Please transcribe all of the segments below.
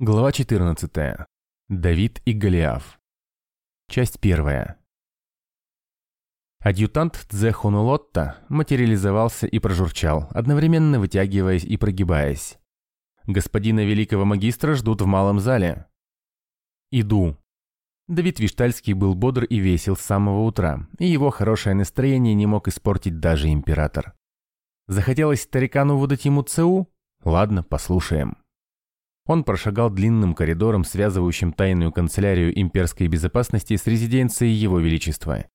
Глава 14. Давид и Голиаф. Часть первая. Адъютант Дзе Хонулотта материализовался и прожурчал, одновременно вытягиваясь и прогибаясь. «Господина великого магистра ждут в малом зале». «Иду». Давид Виштальский был бодр и весел с самого утра, и его хорошее настроение не мог испортить даже император. Захотелось старикану выдать ему ЦУ? Ладно, послушаем. Он прошагал длинным коридором, связывающим тайную канцелярию имперской безопасности с резиденцией Его Величества,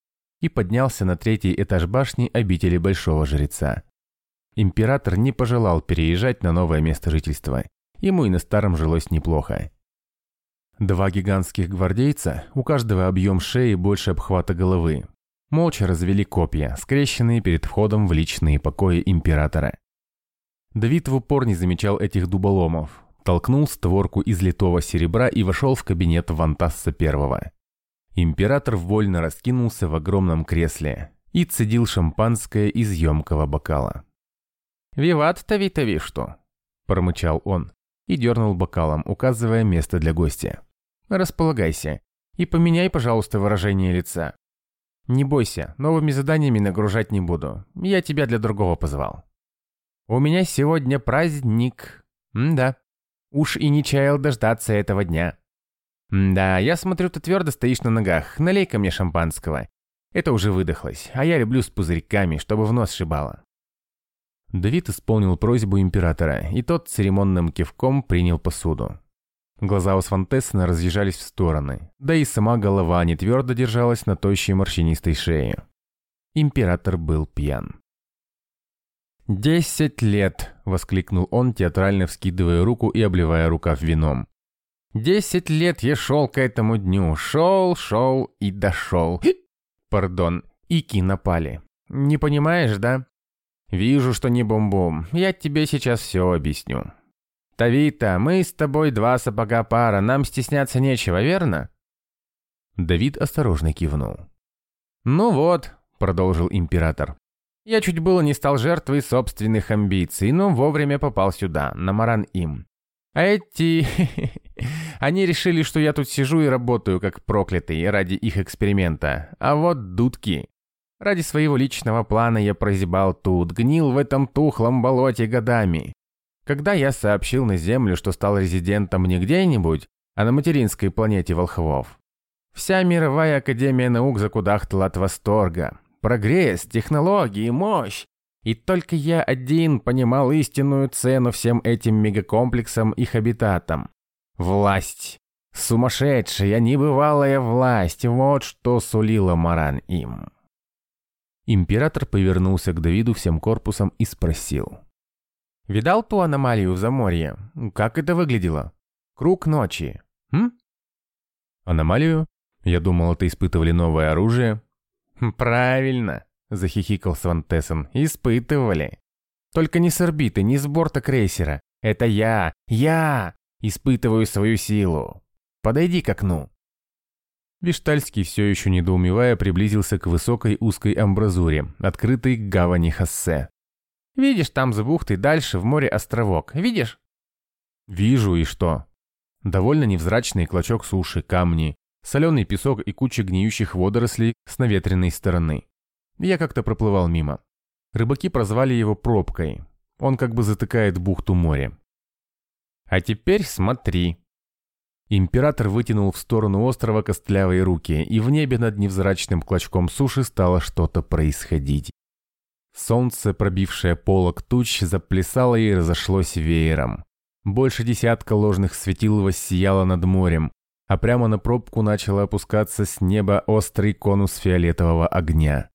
и поднялся на третий этаж башни обители Большого Жреца. Император не пожелал переезжать на новое место жительства. Ему и на старом жилось неплохо. Два гигантских гвардейца, у каждого объем шеи больше обхвата головы, молча развели копья, скрещенные перед входом в личные покои императора. Давид в упор не замечал этих дуболомов, толкнул створку из литого серебра и вошел в кабинет Вантасса Первого. Император вольно раскинулся в огромном кресле и цедил шампанское из емкого бокала. «Виват, тави-тави, что?» – промычал он и дернул бокалом, указывая место для гостя. «Располагайся и поменяй, пожалуйста, выражение лица. Не бойся, новыми заданиями нагружать не буду, я тебя для другого позвал. У меня сегодня праздник. М да. Уж и не чаял дождаться этого дня. Да, я смотрю, ты твердо стоишь на ногах. Налей-ка мне шампанского. Это уже выдохлось, а я люблю с пузырьками, чтобы в нос шибало. Давид исполнил просьбу императора, и тот церемонным кивком принял посуду. Глаза у Свантессена разъезжались в стороны, да и сама голова не твердо держалась на тощей морщинистой шее. Император был пьян. «Десять лет!» – воскликнул он, театрально вскидывая руку и обливая рукав вином. «Десять лет я шел к этому дню. Шел, шел и дошел. Пардон, ики напали. Не понимаешь, да? Вижу, что не бум-бум. Я тебе сейчас все объясню. Тавита, мы с тобой два сапога пара, нам стесняться нечего, верно?» Давид осторожно кивнул. «Ну вот», – продолжил император, я чуть было не стал жертвой собственных амбиций, но вовремя попал сюда, на Маран-Им. А эти... Они решили, что я тут сижу и работаю как проклятый ради их эксперимента. А вот дудки. Ради своего личного плана я прозябал тут, гнил в этом тухлом болоте годами. Когда я сообщил на Землю, что стал резидентом не где-нибудь, а на материнской планете волхвов, вся мировая академия наук закудахтала от восторга. Прогресс, технологии, мощь. И только я один понимал истинную цену всем этим мегакомплексам и хабитатам. Власть. Сумасшедшая, небывалая власть. Вот что сулила Маран им. Император повернулся к Давиду всем корпусом и спросил. «Видал ту аномалию в Заморье? Как это выглядело? Круг ночи. М?» «Аномалию? Я думал, это испытывали новое оружие. «Правильно», – захихикал Свантессен, – «испытывали. Только не с орбиты, не с борта крейсера. Это я, я испытываю свою силу. Подойди к окну». Виштальский, все еще недоумевая, приблизился к высокой узкой амбразуре, открытой к гавани Хассе. «Видишь, там за бухтой дальше в море островок. Видишь?» «Вижу, и что?» Довольно невзрачный клочок суши, камни, соленый песок и куча гниющих водорослей с наветренной стороны. Я как-то проплывал мимо. Рыбаки прозвали его пробкой. Он как бы затыкает бухту моря. А теперь смотри. Император вытянул в сторону острова костлявые руки, и в небе над невзрачным клочком суши стало что-то происходить. Солнце, пробившее полок туч, заплясало и разошлось веером. Больше десятка ложных светил воссияло над морем, а прямо на пробку начало опускаться с неба острый конус фиолетового огня.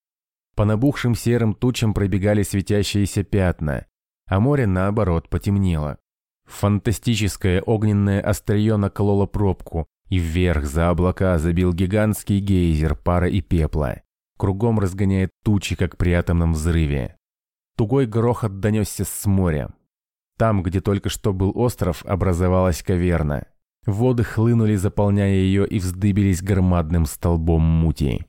По набухшим серым тучам пробегали светящиеся пятна, а море, наоборот, потемнело. Фантастическое огненное острие накололо пробку, и вверх за облака забил гигантский гейзер пара и пепла. Кругом разгоняет тучи, как при атомном взрыве. Тугой грохот донесся с моря. Там, где только что был остров, образовалась каверна. Воды хлынули, заполняя ее, и вздыбились громадным столбом мути.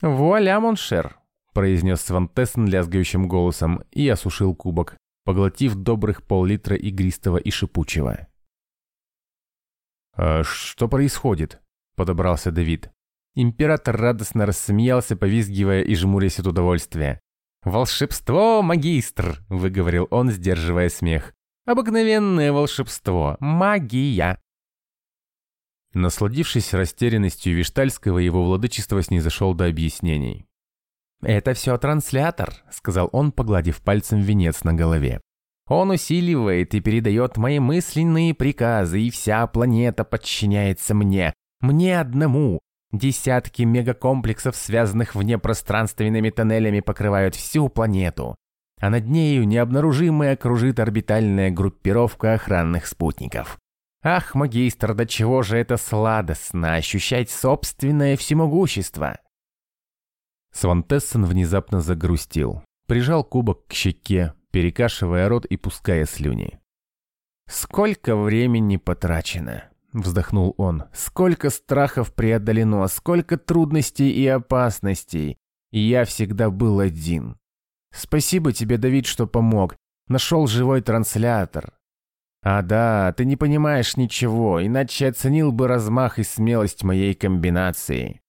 «Вуаля, моншер!» – произнес Свантессен лязгающим голосом и осушил кубок, поглотив добрых пол-литра игристого и шипучего. «А что происходит?» – подобрался Давид. Император радостно рассмеялся, повизгивая и жмурясь от удовольствия. «Волшебство, магистр!» – выговорил он, сдерживая смех. «Обыкновенное волшебство, магия!» Насладившись растерянностью Виштальского, его владычество снизошел до объяснений. «Это все транслятор», — сказал он, погладив пальцем венец на голове. «Он усиливает и передает мои мысленные приказы, и вся планета подчиняется мне. Мне одному. Десятки мегакомплексов, связанных внепространственными тоннелями, покрывают всю планету. А над нею необнаружимая кружит орбитальная группировка охранных спутников. Ах, магистр, до чего же это сладостно ощущать собственное всемогущество!» Свантессен внезапно загрустил, прижал кубок к щеке, перекашивая рот и пуская слюни. «Сколько времени потрачено!» – вздохнул он. «Сколько страхов преодолено, сколько трудностей и опасностей! И я всегда был один. Спасибо тебе, Давид, что помог. Нашел живой транслятор. А да, ты не понимаешь ничего, иначе оценил бы размах и смелость моей комбинации.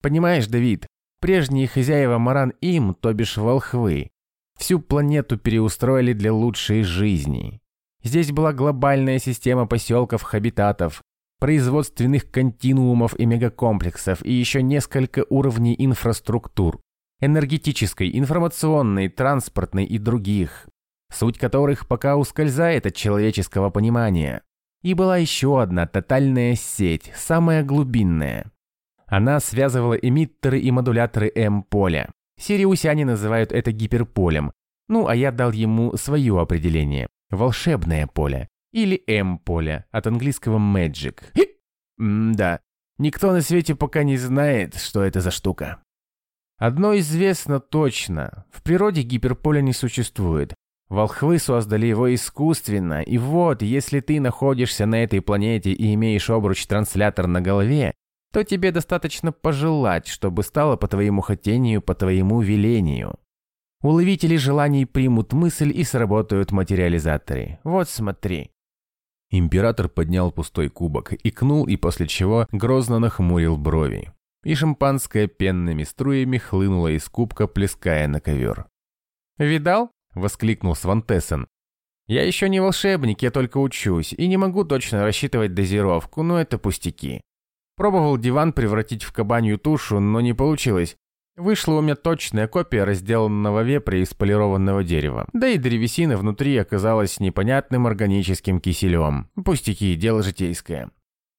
Понимаешь, Давид, Прежние хозяева Маран-Им, то бишь волхвы, всю планету переустроили для лучшей жизни. Здесь была глобальная система поселков-хабитатов, производственных континуумов и мегакомплексов и еще несколько уровней инфраструктур – энергетической, информационной, транспортной и других, суть которых пока ускользает от человеческого понимания. И была еще одна тотальная сеть, самая глубинная – она связывала эмиттеры и модуляторы М-поля. Сириусяне называют это гиперполем. Ну, а я дал ему свое определение. Волшебное поле. Или М-поле, от английского magic. М-да, никто на свете пока не знает, что это за штука. Одно известно точно. В природе гиперполя не существует. Волхвы создали его искусственно, и вот, если ты находишься на этой планете и имеешь обруч-транслятор на голове, то тебе достаточно пожелать, чтобы стало по твоему хотению, по твоему велению. Уловители желаний примут мысль и сработают материализаторы. Вот смотри. Император поднял пустой кубок, икнул и после чего грозно нахмурил брови. И шампанское пенными струями хлынуло из кубка, плеская на ковер. «Видал?» – воскликнул Свантессен. «Я еще не волшебник, я только учусь, и не могу точно рассчитывать дозировку, но это пустяки. Пробовал диван превратить в кабанью тушу, но не получилось. Вышла у меня точная копия разделанного вепря из полированного дерева. Да и древесина внутри оказалась непонятным органическим киселем. Пустяки, дело житейское.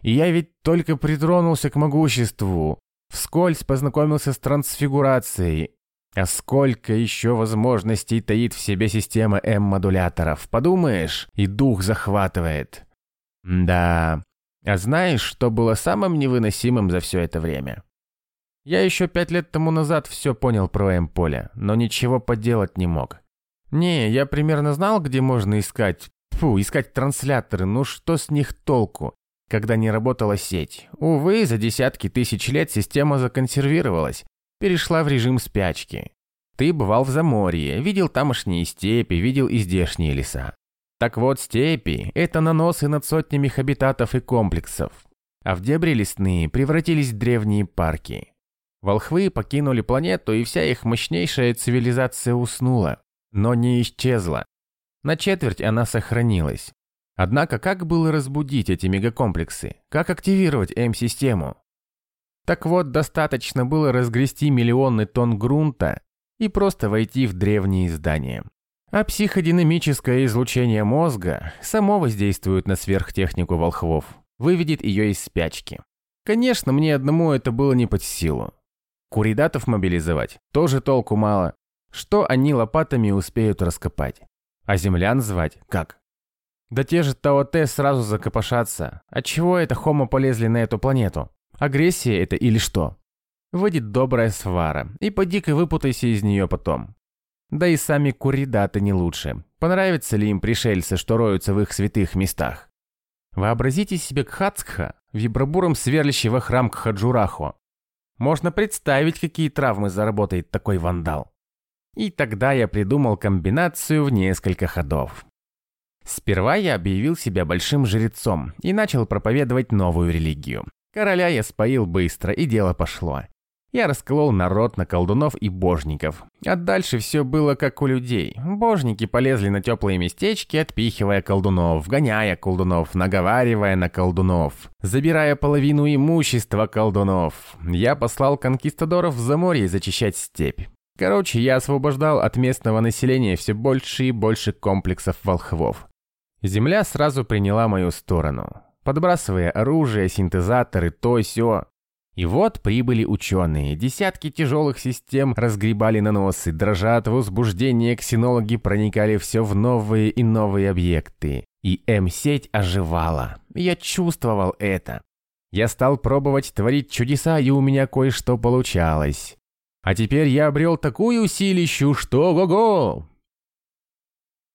И я ведь только притронулся к могуществу. Вскользь познакомился с трансфигурацией. А сколько еще возможностей таит в себе система М-модуляторов. Подумаешь, и дух захватывает. Да, а знаешь, что было самым невыносимым за все это время? Я еще пять лет тому назад все понял про М-поле, но ничего поделать не мог. Не, я примерно знал, где можно искать, фу, искать трансляторы, ну что с них толку, когда не работала сеть. Увы, за десятки тысяч лет система законсервировалась, перешла в режим спячки. Ты бывал в Заморье, видел тамошние степи, видел и здешние леса. Так вот, степи – это наносы над сотнями хабитатов и комплексов, а в дебри лесные превратились в древние парки. Волхвы покинули планету, и вся их мощнейшая цивилизация уснула, но не исчезла. На четверть она сохранилась. Однако как было разбудить эти мегакомплексы? Как активировать М-систему? Так вот, достаточно было разгрести миллионы тонн грунта и просто войти в древние здания. А психодинамическое излучение мозга само воздействует на сверхтехнику волхвов, выведет ее из спячки. Конечно, мне одному это было не под силу. Куридатов мобилизовать тоже толку мало. Что они лопатами успеют раскопать? А землян звать как? Да те же Таоте сразу закопошатся. Отчего это хомо полезли на эту планету? Агрессия это или что? Выйдет добрая свара, и поди-ка выпутайся из нее потом. Да и сами куридаты не лучше. Понравится ли им пришельцы, что роются в их святых местах? Вообразите себе Кхацкха, вибробуром сверлящего храм Кхаджурахо. Можно представить, какие травмы заработает такой вандал. И тогда я придумал комбинацию в несколько ходов. Сперва я объявил себя большим жрецом и начал проповедовать новую религию. Короля я споил быстро, и дело пошло. Я расколол народ на колдунов и божников. А дальше все было как у людей. Божники полезли на теплые местечки, отпихивая колдунов, гоняя колдунов, наговаривая на колдунов, забирая половину имущества колдунов. Я послал конкистадоров в заморье зачищать степь. Короче, я освобождал от местного населения все больше и больше комплексов волхвов. Земля сразу приняла мою сторону, подбрасывая оружие, синтезаторы, то сё. И вот прибыли ученые. Десятки тяжелых систем разгребали наносы, дрожа от возбуждения ксенологи проникали все в новые и новые объекты. И М-сеть оживала. Я чувствовал это. Я стал пробовать творить чудеса, и у меня кое-что получалось. А теперь я обрел такую силищу, что го-го!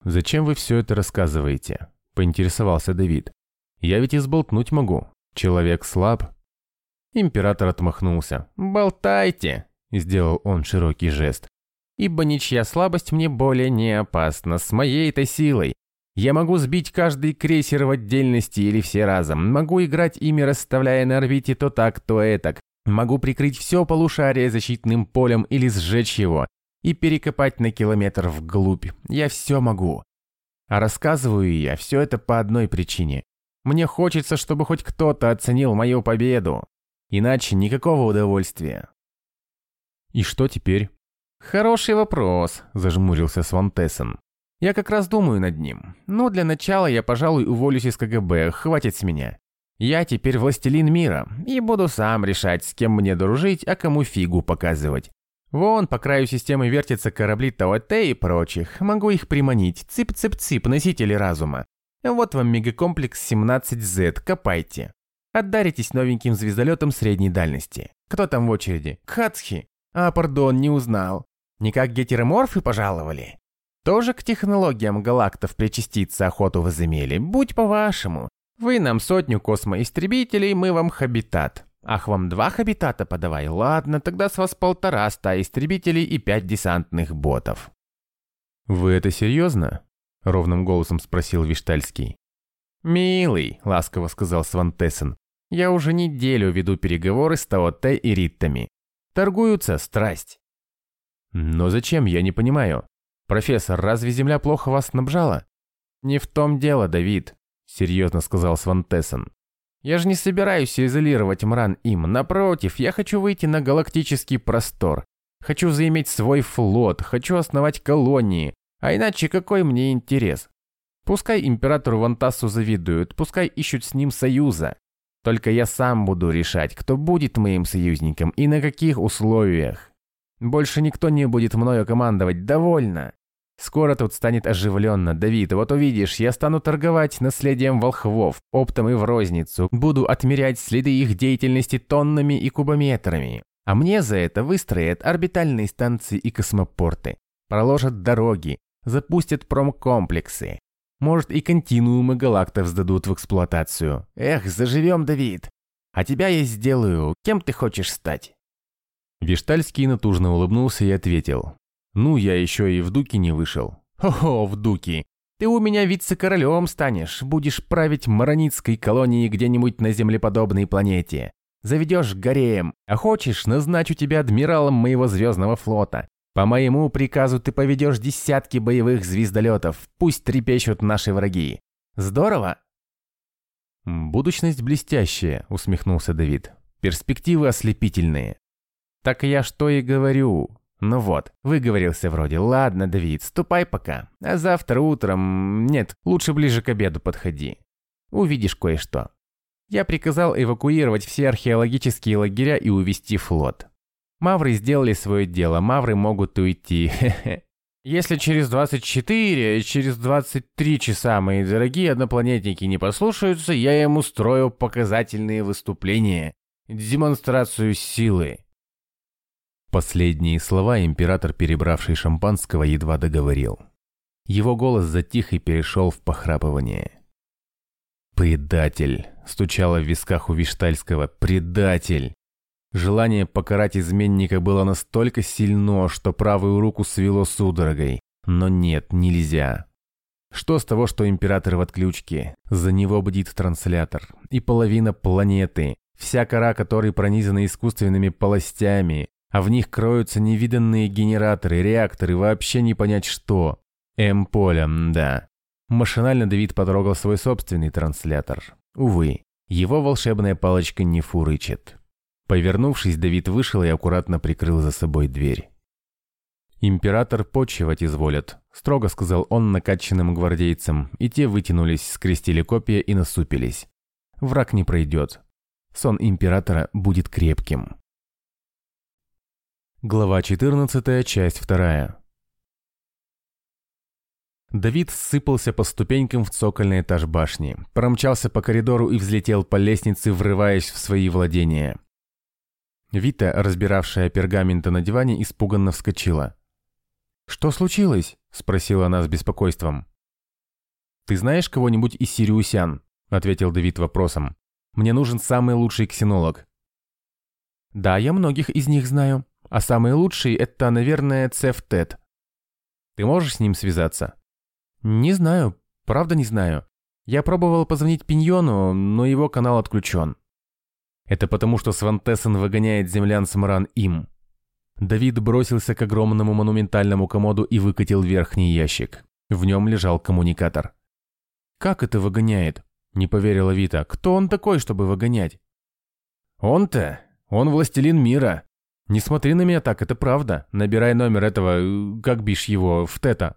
«Зачем вы все это рассказываете?» – поинтересовался Давид. «Я ведь изболтнуть могу. Человек слаб, Император отмахнулся. «Болтайте!» – сделал он широкий жест. «Ибо ничья слабость мне более не опасна с моей-то силой. Я могу сбить каждый крейсер в отдельности или все разом. Могу играть ими, расставляя на орбите то так, то этак. Могу прикрыть все полушарие защитным полем или сжечь его и перекопать на километр вглубь. Я все могу. А рассказываю я все это по одной причине. Мне хочется, чтобы хоть кто-то оценил мою победу. Иначе никакого удовольствия. И что теперь? Хороший вопрос, зажмурился Свантессен. Я как раз думаю над ним. Но для начала я, пожалуй, уволюсь из КГБ, хватит с меня. Я теперь властелин мира и буду сам решать, с кем мне дружить, а кому фигу показывать. Вон, по краю системы вертятся корабли ТОТ и прочих. Могу их приманить. Цып-цып-цып, носители разума. Вот вам мегакомплекс 17Z, копайте. Отдаритесь новеньким звездолетом средней дальности. Кто там в очереди? Кхацхи. А, пардон, не узнал. Не как гетероморфы пожаловали? Тоже к технологиям галактов причаститься охоту возымели. Будь по-вашему. Вы нам сотню космоистребителей, мы вам хабитат. Ах, вам два хабитата подавай? Ладно, тогда с вас полтора ста истребителей и пять десантных ботов. «Вы это серьезно?» — ровным голосом спросил Виштальский. «Милый», — ласково сказал Свантессен, я уже неделю веду переговоры с ТОТ и Риттами. Торгуются страсть. Но зачем, я не понимаю. Профессор, разве Земля плохо вас снабжала? Не в том дело, Давид, серьезно сказал Свантессен. Я же не собираюсь изолировать Мран им. Напротив, я хочу выйти на галактический простор. Хочу заиметь свой флот, хочу основать колонии. А иначе какой мне интерес? Пускай императору Вантасу завидуют, пускай ищут с ним союза. Только я сам буду решать, кто будет моим союзником и на каких условиях. Больше никто не будет мною командовать, довольно. Скоро тут станет оживленно, Давид, вот увидишь, я стану торговать наследием волхвов, оптом и в розницу, буду отмерять следы их деятельности тоннами и кубометрами. А мне за это выстроят орбитальные станции и космопорты, проложат дороги, запустят промкомплексы, может, и континуумы галактов сдадут в эксплуатацию. Эх, заживем, Давид. А тебя я сделаю. Кем ты хочешь стать?» Виштальский натужно улыбнулся и ответил. «Ну, я еще и в Дуки не вышел». «Хо-хо, в Дуки. Ты у меня вице-королем станешь. Будешь править маронитской колонией где-нибудь на землеподобной планете. Заведешь гареем. А хочешь, назначу тебя адмиралом моего звездного флота. По моему приказу ты поведешь десятки боевых звездолетов, пусть трепещут наши враги. Здорово?» «Будущность блестящая», — усмехнулся Давид. «Перспективы ослепительные». «Так я что и говорю. Ну вот, выговорился вроде. Ладно, Давид, ступай пока. А завтра утром... Нет, лучше ближе к обеду подходи. Увидишь кое-что». Я приказал эвакуировать все археологические лагеря и увести флот. Мавры сделали свое дело, мавры могут уйти. Если через 24, через 23 часа мои дорогие однопланетники не послушаются, я им устрою показательные выступления, демонстрацию силы. Последние слова император, перебравший шампанского, едва договорил. Его голос затих и перешел в похрапывание. «Предатель!» – стучало в висках у Виштальского. «Предатель!» Желание покарать изменника было настолько сильно, что правую руку свело судорогой. Но нет, нельзя. Что с того, что император в отключке? За него бдит транслятор. И половина планеты. Вся кора которой пронизана искусственными полостями. А в них кроются невиданные генераторы, реакторы, вообще не понять что. М-поле, да. Машинально Давид потрогал свой собственный транслятор. Увы, его волшебная палочка не фурычит. Повернувшись, Давид вышел и аккуратно прикрыл за собой дверь. «Император почивать изволят», – строго сказал он накачанным гвардейцам, и те вытянулись, скрестили копья и насупились. «Враг не пройдет. Сон императора будет крепким». Глава 14, часть 2. Давид сыпался по ступенькам в цокольный этаж башни, промчался по коридору и взлетел по лестнице, врываясь в свои владения. Вита, разбиравшая пергаменты на диване, испуганно вскочила. «Что случилось?» – спросила она с беспокойством. «Ты знаешь кого-нибудь из сириусян?» – ответил Давид вопросом. «Мне нужен самый лучший ксенолог». «Да, я многих из них знаю. А самый лучший – это, наверное, Цеф Тед. Ты можешь с ним связаться?» «Не знаю. Правда не знаю. Я пробовал позвонить Пиньону, но его канал отключен». «Это потому, что Свантессен выгоняет землян с Мран им», Давид бросился к огромному монументальному комоду и выкатил верхний ящик. В нем лежал коммуникатор. «Как это выгоняет?» – не поверила Вита. «Кто он такой, чтобы выгонять?» «Он-то? Он властелин мира. Не смотри на меня так, это правда. Набирай номер этого, как бишь его, в тета».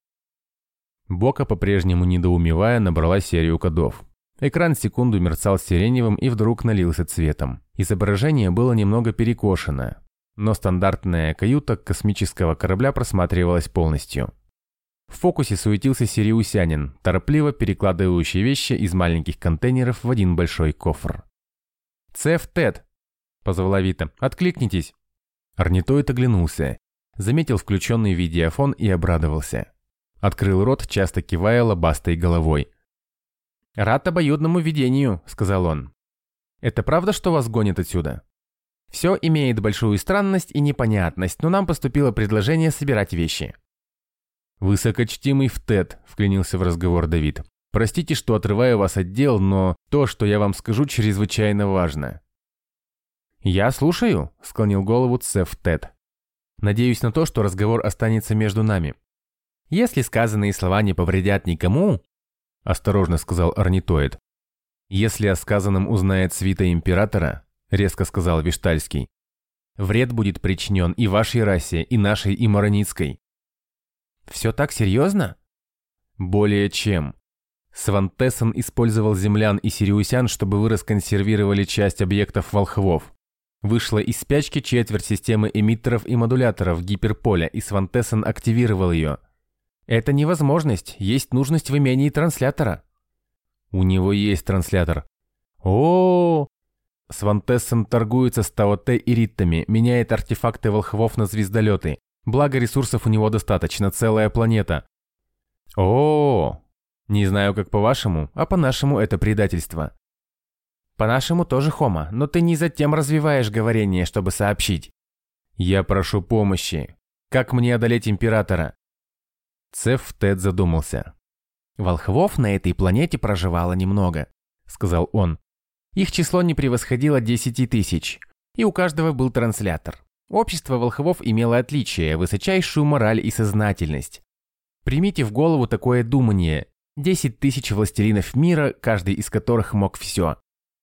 Бока, по-прежнему недоумевая, набрала серию кодов. Экран секунду мерцал сиреневым и вдруг налился цветом. Изображение было немного перекошено, но стандартная каюта космического корабля просматривалась полностью. В фокусе суетился сириусянин, торопливо перекладывающий вещи из маленьких контейнеров в один большой кофр. «Цеф Тед!» – позвала Вита. «Откликнитесь!» Орнитоид оглянулся, заметил включенный видеофон и обрадовался. Открыл рот, часто кивая лобастой головой. «Рад обоюдному видению», – сказал он. «Это правда, что вас гонят отсюда?» Все имеет большую странность и непонятность, но нам поступило предложение собирать вещи. «Высокочтимый в ТЭД», – вклинился в разговор Давид. «Простите, что отрываю вас от дел, но то, что я вам скажу, чрезвычайно важно». «Я слушаю», – склонил голову Цеф Тед. «Надеюсь на то, что разговор останется между нами. Если сказанные слова не повредят никому», – осторожно сказал орнитоид, «если о сказанном узнает свита императора, – резко сказал Виштальский. «Вред будет причинен и вашей расе, и нашей, и Мароницкой». «Все так серьезно?» «Более чем. Свантессен использовал землян и сириусян, чтобы вы расконсервировали часть объектов волхвов. Вышла из спячки четверть системы эмиттеров и модуляторов гиперполя, и Свантессен активировал ее. Это невозможность, есть нужность в имении транслятора. У него есть транслятор. О, -о, -о Свантессен торгуется с Таоте и Риттами, меняет артефакты волхвов на звездолеты. Благо ресурсов у него достаточно, целая планета. О, -о, -о. Не знаю, как по-вашему, а по-нашему это предательство. По-нашему тоже хома, но ты не затем развиваешь говорение, чтобы сообщить. Я прошу помощи. Как мне одолеть Императора? Цеф Тед задумался. Волхвов на этой планете проживало немного, сказал он. Их число не превосходило 10 тысяч, и у каждого был транслятор. Общество волхвов имело отличие, высочайшую мораль и сознательность. Примите в голову такое думание. 10 тысяч властелинов мира, каждый из которых мог все.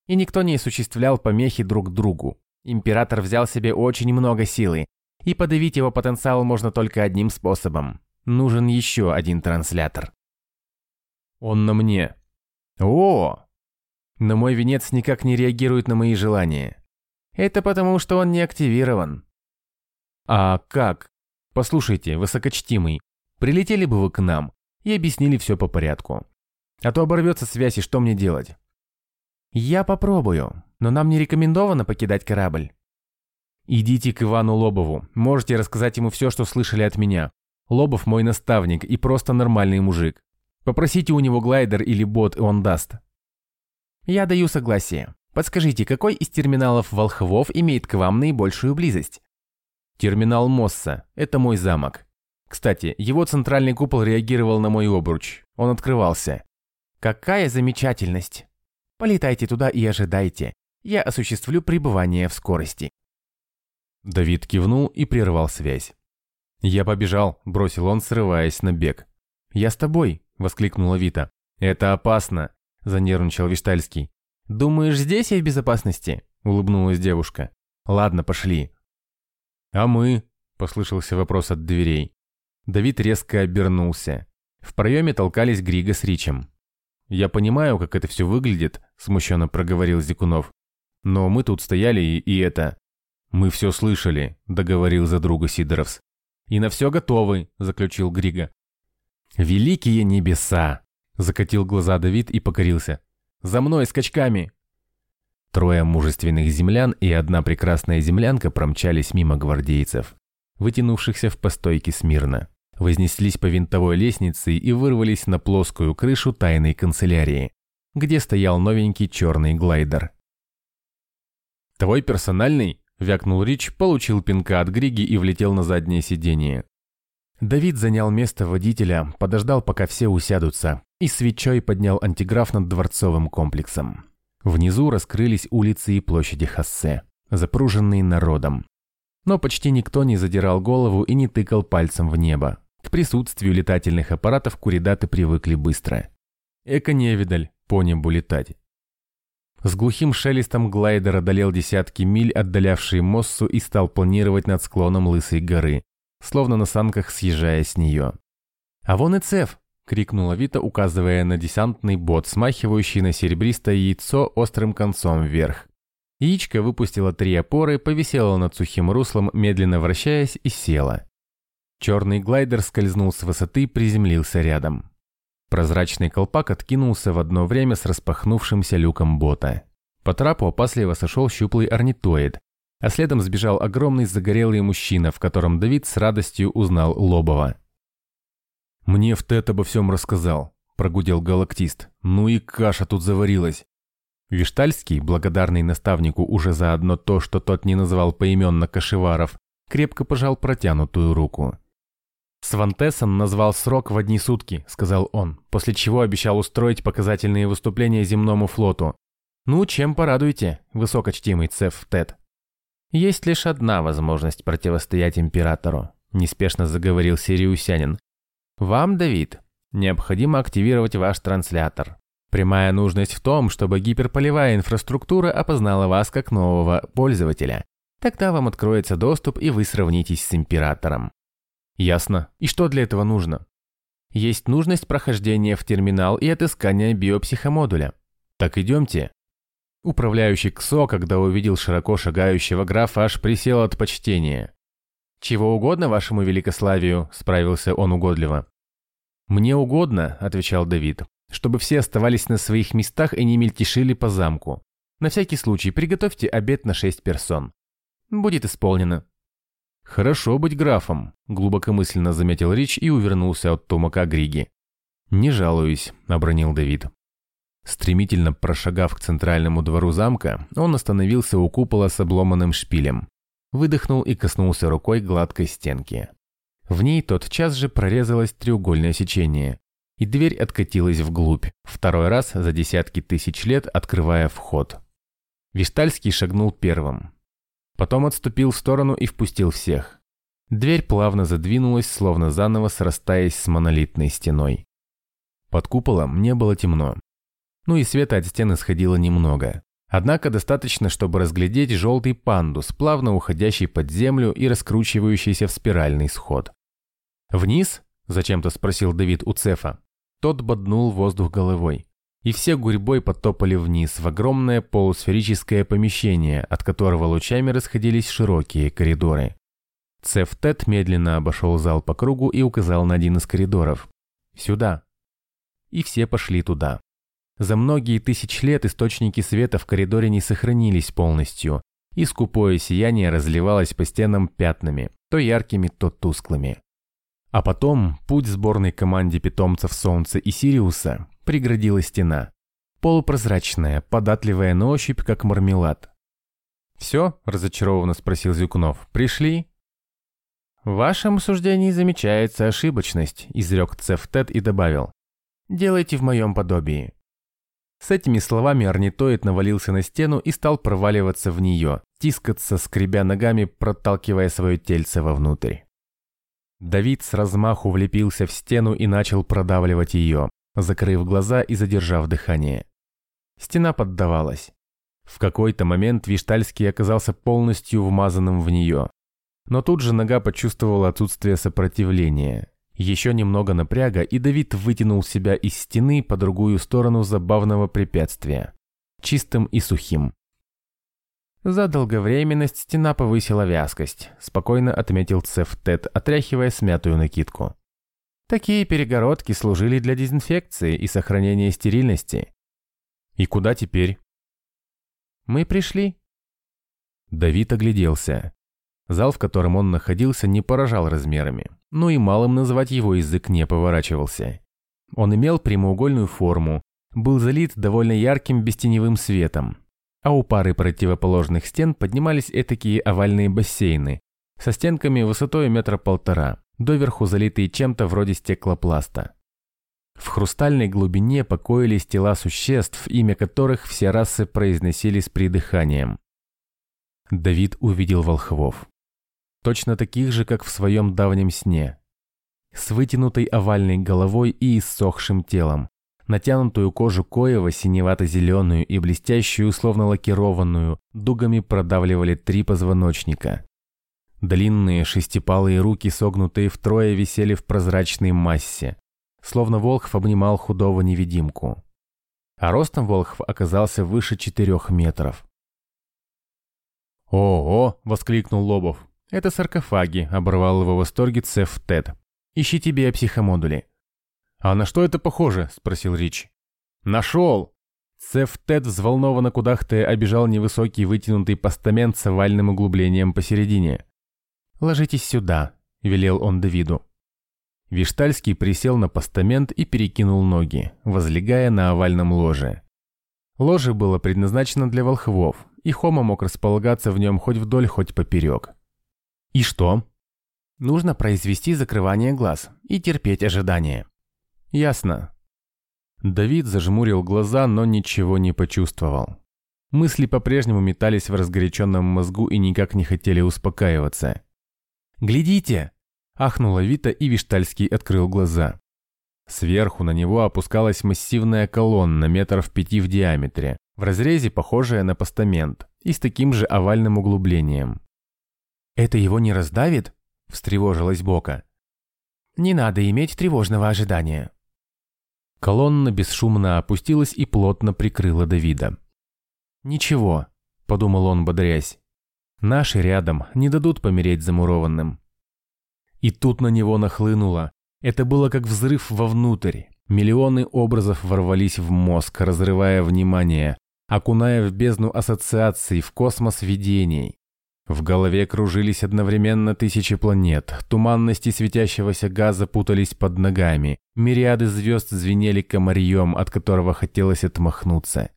И никто не осуществлял помехи друг другу. Император взял себе очень много силы, и подавить его потенциал можно только одним способом. Нужен еще один транслятор. Он на мне. О, но мой венец никак не реагирует на мои желания. Это потому, что он не активирован. А как? Послушайте, высокочтимый, прилетели бы вы к нам и объяснили все по порядку. А то оборвется связь, и что мне делать? Я попробую, но нам не рекомендовано покидать корабль. Идите к Ивану Лобову, можете рассказать ему все, что слышали от меня. Лобов мой наставник и просто нормальный мужик. Попросите у него глайдер или бот, и он даст. Я даю согласие. Подскажите, какой из терминалов волхвов имеет к вам наибольшую близость? Терминал Мосса. Это мой замок. Кстати, его центральный купол реагировал на мой обруч. Он открывался. «Какая замечательность! Полетайте туда и ожидайте. Я осуществлю пребывание в скорости». Давид кивнул и прервал связь. «Я побежал», – бросил он, срываясь на бег. «Я с тобой», – воскликнула Вита. «Это опасно», – занервничал Виштальский. «Думаешь, здесь я в безопасности?» – улыбнулась девушка. «Ладно, пошли». «А мы?» – послышался вопрос от дверей. Давид резко обернулся. В проеме толкались Грига с Ричем. «Я понимаю, как это все выглядит», – смущенно проговорил Зикунов. «Но мы тут стояли и, и это...» «Мы все слышали», – договорил за друга Сидоровс. «И на все готовы», – заключил Грига. «Великие небеса!» – закатил глаза Давид и покорился. «За мной скачками!» Трое мужественных землян и одна прекрасная землянка промчались мимо гвардейцев, вытянувшихся в постойке смирно, вознеслись по винтовой лестнице и вырвались на плоскую крышу тайной канцелярии, где стоял новенький черный глайдер. «Твой персональный?» – вякнул Рич, получил пинка от Григи и влетел на заднее сиденье. Давид занял место водителя, подождал, пока все усядутся, и свечой поднял антиграф над дворцовым комплексом. Внизу раскрылись улицы и площади Хассе, запруженные народом. Но почти никто не задирал голову и не тыкал пальцем в небо. К присутствию летательных аппаратов куридаты привыкли быстро. Эко-невидаль, по небу летать. С глухим шелестом глайдер одолел десятки миль, отдалявшие Моссу, и стал планировать над склоном Лысой горы, словно на санках съезжая с нее. «А вон и Цеф!» — крикнула Вита, указывая на десантный бот, смахивающий на серебристое яйцо острым концом вверх. Яичко выпустила три опоры, повисела над сухим руслом, медленно вращаясь, и села. Черный глайдер скользнул с высоты, приземлился рядом. Прозрачный колпак откинулся в одно время с распахнувшимся люком бота. По трапу опасливо сошел щуплый орнитоид, а следом сбежал огромный загорелый мужчина, в котором Давид с радостью узнал Лобова. «Мне в Тет обо всем рассказал», – прогудел галактист. «Ну и каша тут заварилась». Виштальский, благодарный наставнику уже за одно то, что тот не назвал поименно Кашеваров, крепко пожал протянутую руку. «Свантесон назвал срок в одни сутки», – сказал он, после чего обещал устроить показательные выступления земному флоту. «Ну, чем порадуйте, высокочтимый Цеф Тед?» «Есть лишь одна возможность противостоять императору», – неспешно заговорил сириусянин. «Вам, Давид, необходимо активировать ваш транслятор. Прямая нужность в том, чтобы гиперполевая инфраструктура опознала вас как нового пользователя. Тогда вам откроется доступ, и вы сравнитесь с императором». «Ясно. И что для этого нужно?» «Есть нужность прохождения в терминал и отыскания биопсихомодуля. Так идемте, Управляющий КСО, когда увидел широко шагающего графа, аж присел от почтения. «Чего угодно вашему великославию», – справился он угодливо. «Мне угодно», – отвечал Давид, – «чтобы все оставались на своих местах и не мельтешили по замку. На всякий случай приготовьте обед на шесть персон. Будет исполнено». «Хорошо быть графом», – глубокомысленно заметил Рич и увернулся от тумака Григи. «Не жалуюсь», – обронил Давид. Стремительно прошагав к центральному двору замка, он остановился у купола с обломанным шпилем. Выдохнул и коснулся рукой гладкой стенки. В ней тот час же прорезалось треугольное сечение, и дверь откатилась вглубь, второй раз за десятки тысяч лет открывая вход. Виштальский шагнул первым. Потом отступил в сторону и впустил всех. Дверь плавно задвинулась, словно заново срастаясь с монолитной стеной. Под куполом не было темно, ну и света от стены сходило немного. Однако достаточно, чтобы разглядеть желтый пандус, плавно уходящий под землю и раскручивающийся в спиральный сход. «Вниз?» – зачем-то спросил Давид у Цефа. Тот боднул воздух головой. И все гурьбой потопали вниз, в огромное полусферическое помещение, от которого лучами расходились широкие коридоры. Цеф Тед медленно обошел зал по кругу и указал на один из коридоров. «Сюда». И все пошли туда. За многие тысячи лет источники света в коридоре не сохранились полностью, и скупое сияние разливалось по стенам пятнами, то яркими, то тусклыми. А потом путь сборной команде питомцев Солнца и Сириуса преградила стена. Полупрозрачная, податливая на ощупь, как мармелад. «Все?» – разочарованно спросил Зюкунов. «Пришли?» «В вашем суждении замечается ошибочность», – изрек Цефтет и добавил. Делайте в моем подобии». С этими словами орнитоид навалился на стену и стал проваливаться в нее, тискаться, скребя ногами, проталкивая свое тельце вовнутрь. Давид с размаху влепился в стену и начал продавливать ее, закрыв глаза и задержав дыхание. Стена поддавалась. В какой-то момент Виштальский оказался полностью вмазанным в нее. Но тут же нога почувствовала отсутствие сопротивления. Еще немного напряга, и Давид вытянул себя из стены по другую сторону забавного препятствия. Чистым и сухим. За долговременность стена повысила вязкость, спокойно отметил Цефтет, отряхивая смятую накидку. Такие перегородки служили для дезинфекции и сохранения стерильности. И куда теперь? Мы пришли. Давид огляделся. Зал, в котором он находился, не поражал размерами, но и малым назвать его язык не поворачивался. Он имел прямоугольную форму, был залит довольно ярким бестеневым светом, а у пары противоположных стен поднимались этакие овальные бассейны со стенками высотой метра полтора, доверху залитые чем-то вроде стеклопласта. В хрустальной глубине покоились тела существ, имя которых все расы произносили с придыханием. Давид увидел волхвов. Точно таких же, как в своем давнем сне. С вытянутой овальной головой и иссохшим телом, Натянутую кожу Коева, синевато-зеленую и блестящую, словно лакированную, дугами продавливали три позвоночника. Длинные шестипалые руки, согнутые втрое, висели в прозрачной массе, словно Волхв обнимал худого невидимку. А ростом Волхв оказался выше четырех метров. «О-о!» — воскликнул Лобов. «Это саркофаги», — оборвал его в восторге Цеф Тед. «Ищи тебе психомодули. «А на что это похоже?» – спросил Рич. «Нашел!» Сеф Тед взволнованно кудахтая обижал невысокий вытянутый постамент с овальным углублением посередине. «Ложитесь сюда», – велел он Давиду. Виштальский присел на постамент и перекинул ноги, возлегая на овальном ложе. Ложе было предназначено для волхвов, и Хома мог располагаться в нем хоть вдоль, хоть поперек. «И что?» «Нужно произвести закрывание глаз и терпеть ожидание», Ясно. Давид зажмурил глаза, но ничего не почувствовал. Мысли по-прежнему метались в разгоряченном мозгу и никак не хотели успокаиваться. «Глядите!» – ахнула Вита, и Виштальский открыл глаза. Сверху на него опускалась массивная колонна метров пяти в диаметре, в разрезе похожая на постамент и с таким же овальным углублением. «Это его не раздавит?» – встревожилась Бока. «Не надо иметь тревожного ожидания», Колонна бесшумно опустилась и плотно прикрыла Давида. «Ничего», – подумал он, бодрясь. «Наши рядом не дадут помереть замурованным». И тут на него нахлынуло. Это было как взрыв вовнутрь. Миллионы образов ворвались в мозг, разрывая внимание, окуная в бездну ассоциаций, в космос видений. В голове кружились одновременно тысячи планет, туманности светящегося газа путались под ногами, мириады звезд звенели комарьем, от которого хотелось отмахнуться.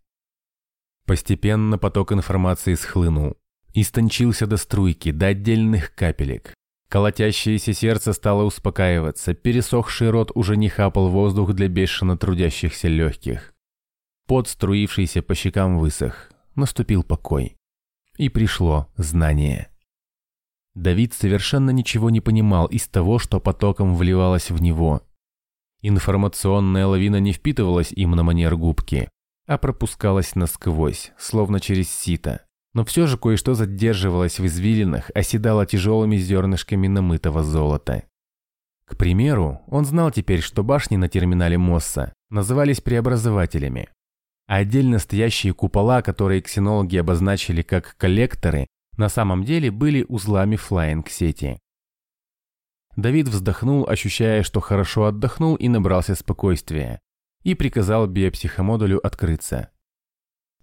Постепенно поток информации схлынул, истончился до струйки, до отдельных капелек. Колотящееся сердце стало успокаиваться, пересохший рот уже не хапал воздух для бешено трудящихся легких. Пот, струившийся по щекам, высох. Наступил покой. И пришло знание. Давид совершенно ничего не понимал из того, что потоком вливалось в него. Информационная лавина не впитывалась им на манер губки, а пропускалась насквозь, словно через сито. Но все же кое-что задерживалось в извилинах, оседало тяжелыми зернышками намытого золота. К примеру, он знал теперь, что башни на терминале Мосса назывались преобразователями, а отдельно стоящие купола, которые ксенологи обозначили как коллекторы, на самом деле были узлами флайинг-сети. Давид вздохнул, ощущая, что хорошо отдохнул и набрался спокойствия, и приказал биопсихомодулю открыться.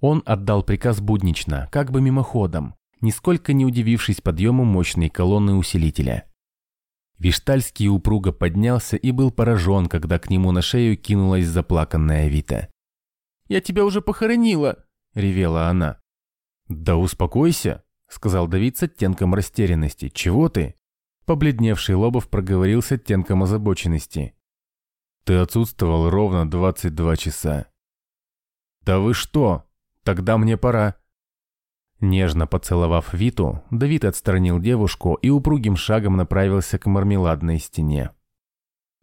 Он отдал приказ буднично, как бы мимоходом, нисколько не удивившись подъему мощной колонны усилителя. Виштальский упруго поднялся и был поражен, когда к нему на шею кинулась заплаканная Вита. Я тебя уже похоронила!» – ревела она. «Да успокойся!» – сказал Давид с оттенком растерянности. «Чего ты?» Побледневший Лобов проговорил с оттенком озабоченности. Ты отсутствовал ровно 22 часа. Да вы что? Тогда мне пора. Нежно поцеловав Виту, Давид отстранил девушку и упругим шагом направился к мармеладной стене.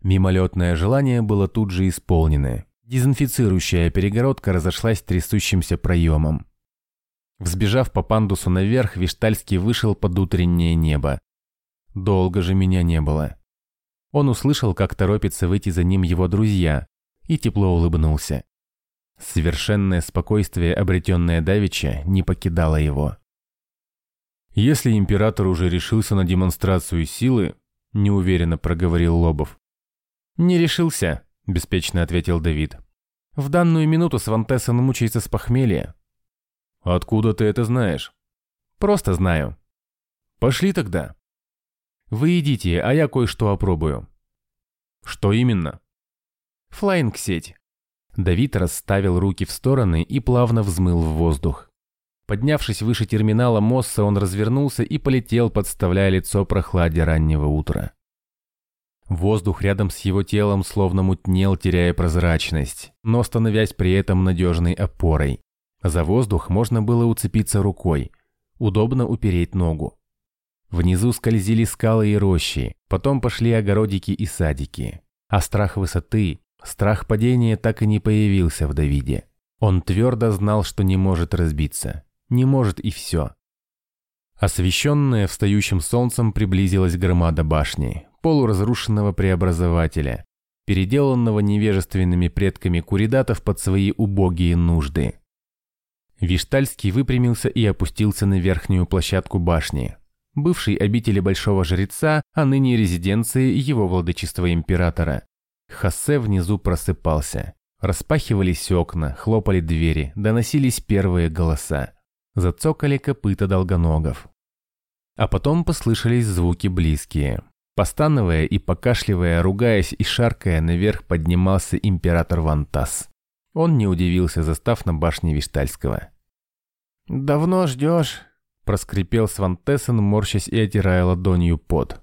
Мимолетное желание было тут же исполнено. Дезинфицирующая перегородка разошлась трясущимся проемом. Взбежав по пандусу наверх, Виштальский вышел под утреннее небо. Долго же меня не было. Он услышал, как торопится выйти за ним его друзья, и тепло улыбнулся. Совершенное спокойствие, обретенное Давича, не покидало его. «Если император уже решился на демонстрацию силы», – неуверенно проговорил Лобов. «Не решился», – беспечно ответил Давид. «В данную минуту Свантессен мучается с похмелья». «Откуда ты это знаешь?» «Просто знаю». «Пошли тогда». «Вы идите, а я кое-что опробую». «Что именно?» «Флайнг-сеть». Давид расставил руки в стороны и плавно взмыл в воздух. Поднявшись выше терминала Мосса, он развернулся и полетел, подставляя лицо прохладе раннего утра. Воздух рядом с его телом словно мутнел, теряя прозрачность, но становясь при этом надежной опорой. За воздух можно было уцепиться рукой, удобно упереть ногу. Внизу скользили скалы и рощи, потом пошли огородики и садики. А страх высоты, страх падения так и не появился в Давиде. Он твердо знал, что не может разбиться. Не может и все. Освещенная встающим солнцем приблизилась громада башни, полуразрушенного преобразователя, переделанного невежественными предками куридатов под свои убогие нужды. Виштальский выпрямился и опустился на верхнюю площадку башни, бывшей обители Большого Жреца, а ныне резиденции его владычества императора. Хосе внизу просыпался. Распахивались окна, хлопали двери, доносились первые голоса. Зацокали копыта долгоногов. А потом послышались звуки близкие. Постановая и покашливая, ругаясь и шаркая, наверх поднимался император Вантас. Он не удивился, застав на башне Виштальского. «Давно ждешь?» – проскрипел Свантессен, морщась и отирая ладонью пот.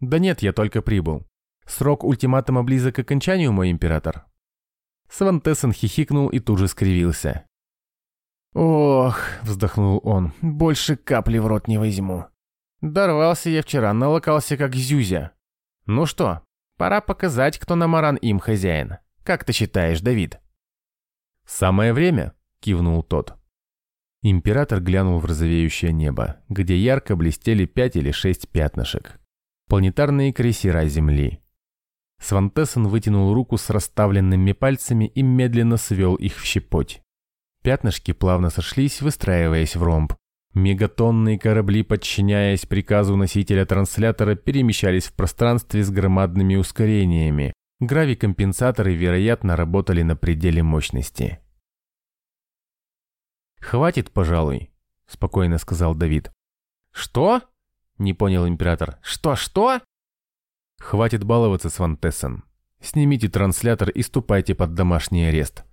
«Да нет, я только прибыл. Срок ультиматума близок к окончанию, мой император». Свантессен хихикнул и тут же скривился. «Ох», – вздохнул он, – «больше капли в рот не возьму. Дорвался я вчера, налокался как зюзя. Ну что, пора показать, кто на Маран им хозяин. Как ты считаешь, Давид?» «Самое время», – кивнул тот. Император глянул в розовеющее небо, где ярко блестели пять или шесть пятнышек. Планетарные крейсера Земли. Свантессен вытянул руку с расставленными пальцами и медленно свел их в щепоть. Пятнышки плавно сошлись, выстраиваясь в ромб. Мегатонные корабли, подчиняясь приказу носителя транслятора, перемещались в пространстве с громадными ускорениями. Гравикомпенсаторы, вероятно, работали на пределе мощности. «Хватит, пожалуй», – спокойно сказал Давид. «Что?» – не понял император. «Что-что?» «Хватит баловаться, Свантессен. Снимите транслятор и ступайте под домашний арест.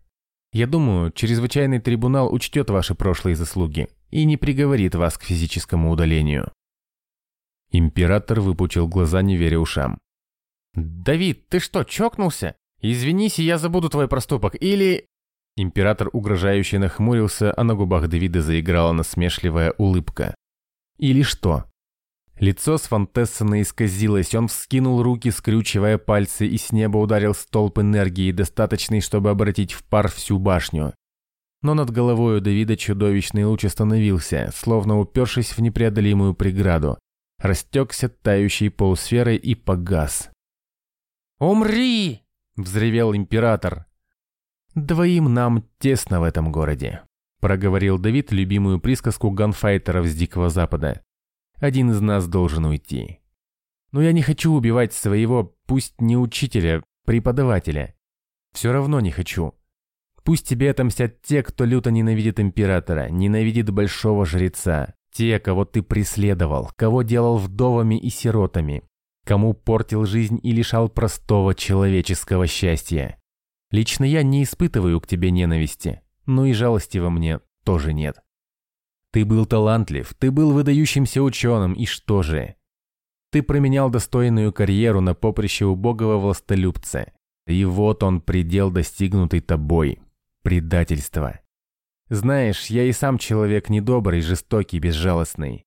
Я думаю, чрезвычайный трибунал учтет ваши прошлые заслуги и не приговорит вас к физическому удалению». Император выпучил глаза, не веря ушам. «Давид, ты что, чокнулся? Извинись, и я забуду твой проступок, или...» Император угрожающе нахмурился, а на губах Давида заиграла насмешливая улыбка. «Или что?» Лицо Свантессена исказилось, он вскинул руки, скрючивая пальцы, и с неба ударил столб энергии, достаточный, чтобы обратить в пар всю башню. Но над головой у Давида чудовищный луч остановился, словно упершись в непреодолимую преграду. Растекся тающей полусферой и погас. «Умри!» – взревел император. «Двоим нам тесно в этом городе», – проговорил Давид любимую присказку ганфайтеров с Дикого Запада. «Один из нас должен уйти. Но я не хочу убивать своего, пусть не учителя, преподавателя. Все равно не хочу. Пусть тебе отомстят те, кто люто ненавидит императора, ненавидит большого жреца, те, кого ты преследовал, кого делал вдовами и сиротами, кому портил жизнь и лишал простого человеческого счастья. Лично я не испытываю к тебе ненависти, но и жалости во мне тоже нет. Ты был талантлив, ты был выдающимся ученым, и что же? Ты променял достойную карьеру на поприще убогого властолюбца. И вот он предел, достигнутый тобой. Предательство. Знаешь, я и сам человек недобрый, жестокий, безжалостный.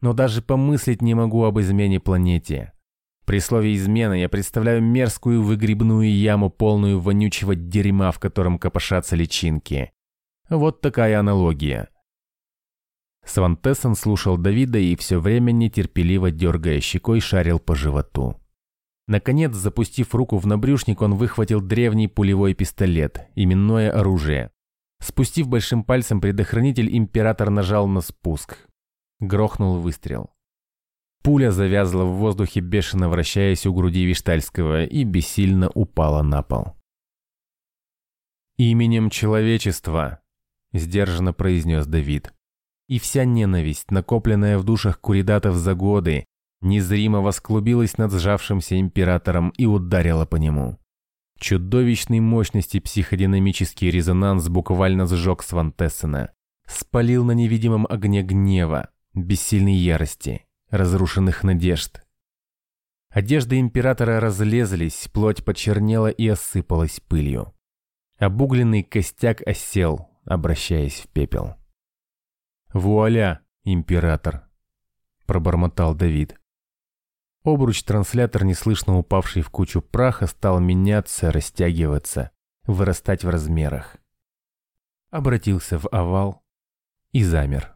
Но даже помыслить не могу об измене планете. При слове «измена» я представляю мерзкую выгребную яму, полную вонючего дерьма, в котором копошатся личинки. Вот такая аналогия. Свантессон слушал Давида и все время нетерпеливо дергая щекой шарил по животу. Наконец, запустив руку в набрюшник, он выхватил древний пулевой пистолет, именное оружие. Спустив большим пальцем предохранитель, император нажал на спуск. Грохнул выстрел. Пуля завязла в воздухе, бешено вращаясь у груди Виштальского, и бессильно упала на пол. «Именем человечества», – сдержанно произнес Давид. И вся ненависть, накопленная в душах куридатов за годы, незримо восклубилась над сжавшимся императором и ударила по нему. Чудовищной мощности психодинамический резонанс буквально сжег Свантессена. Спалил на невидимом огне гнева, бессильной ярости, разрушенных надежд. Одежды императора разлезлись, плоть почернела и осыпалась пылью. Обугленный костяк осел, обращаясь в пепел. «Вуаля, император!» – пробормотал Давид. Обруч-транслятор, неслышно упавший в кучу праха, стал меняться, растягиваться, вырастать в размерах. Обратился в овал и замер.